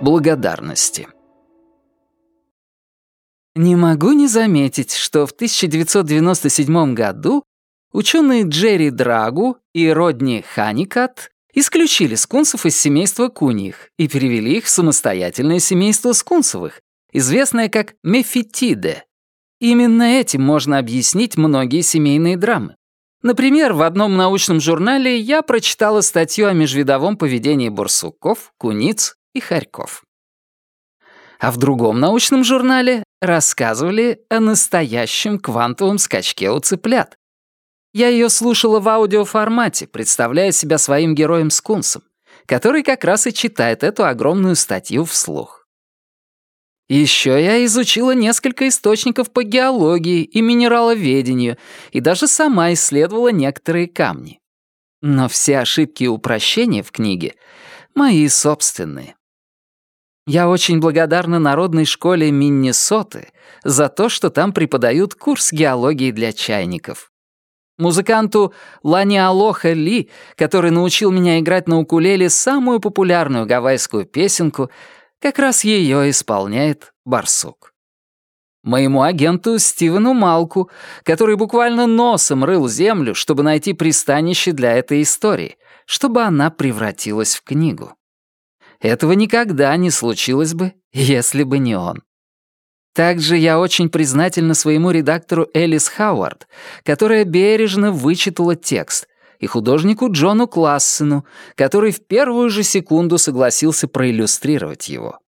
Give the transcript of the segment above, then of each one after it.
благодарности. Не могу не заметить, что в 1997 году ученые Джерри Драгу и Родни Ханикат исключили скунсов из семейства куньих и перевели их в самостоятельное семейство скунсовых, известное как мефитиде. Именно этим можно объяснить многие семейные драмы. Например, в одном научном журнале я прочитала статью о межвидовом поведении барсуков, куниц и хорьков. А в другом научном журнале рассказывали о настоящем квантовом скачке у цыплят. Я ее слушала в аудиоформате, представляя себя своим героем-скунсом, который как раз и читает эту огромную статью вслух. Еще я изучила несколько источников по геологии и минераловедению и даже сама исследовала некоторые камни. Но все ошибки и упрощения в книге — мои собственные. Я очень благодарна Народной школе Миннесоты за то, что там преподают курс геологии для чайников. Музыканту Лани Алоха Ли, который научил меня играть на укулеле самую популярную гавайскую песенку — как раз ее исполняет барсук. Моему агенту Стивену Малку, который буквально носом рыл землю, чтобы найти пристанище для этой истории, чтобы она превратилась в книгу. Этого никогда не случилось бы, если бы не он. Также я очень признательна своему редактору Элис Хауард, которая бережно вычитала текст, и художнику Джону Классену, который в первую же секунду согласился проиллюстрировать его.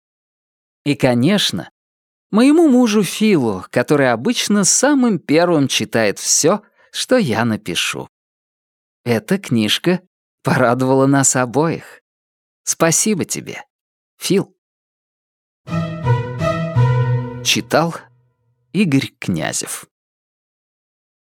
И, конечно, моему мужу Филу, который обычно самым первым читает все, что я напишу. Эта книжка порадовала нас обоих. Спасибо тебе, Фил. Читал Игорь Князев